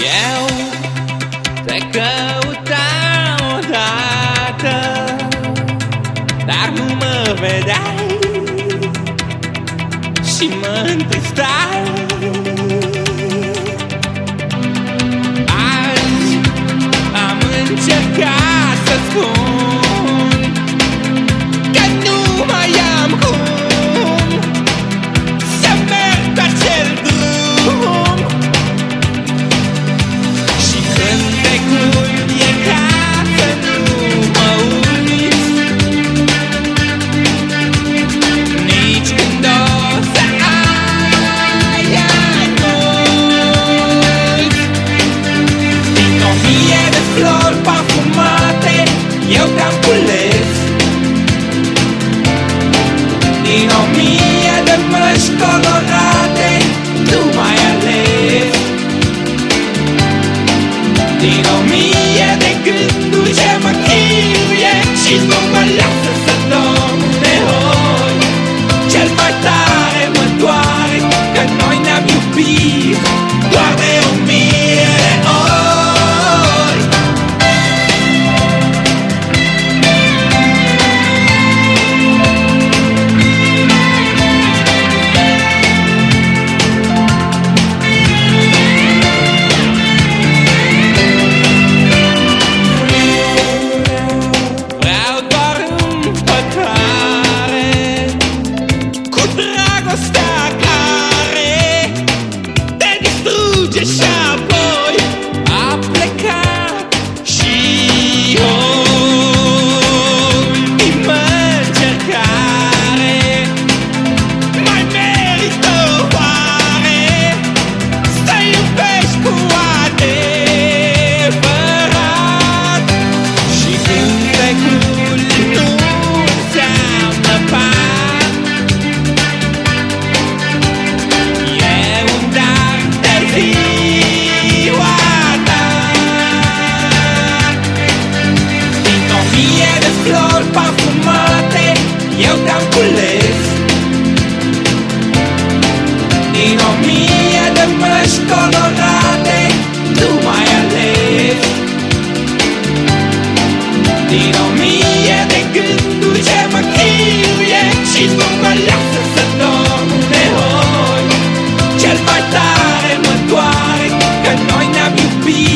Eu te căutam odată Dar nu mă vedeai Și mă întristai. mie de măști colorate Tu mai ales. Din o mie be